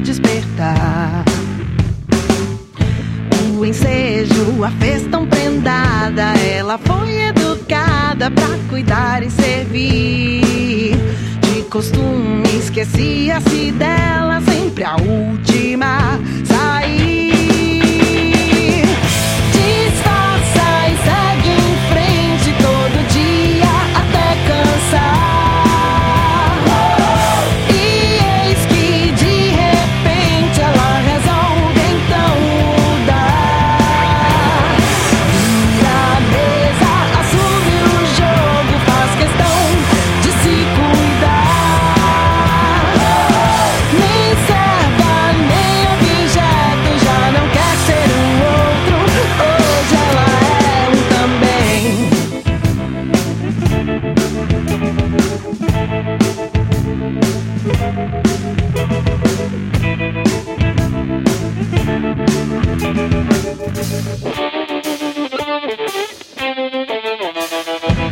despertar. O ensejo a fez tão prendada, ela foi educada pra cuidar e servir. De costume esquecia-se dela, sempre a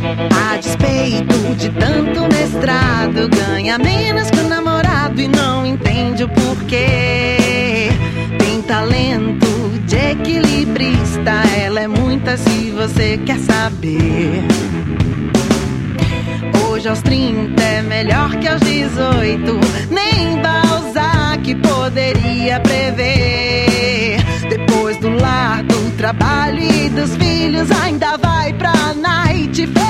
A despeito de tanto mestrado, ganha menos que o namorado e não entende o porquê. Tem talento de equilibrista, ela é muita se você quer saber. Hoje aos 30 é melhor que aos 18, nem Balzac poderia prever. Depois do lar, do trabalho e dos filhos, ainda vai pra night.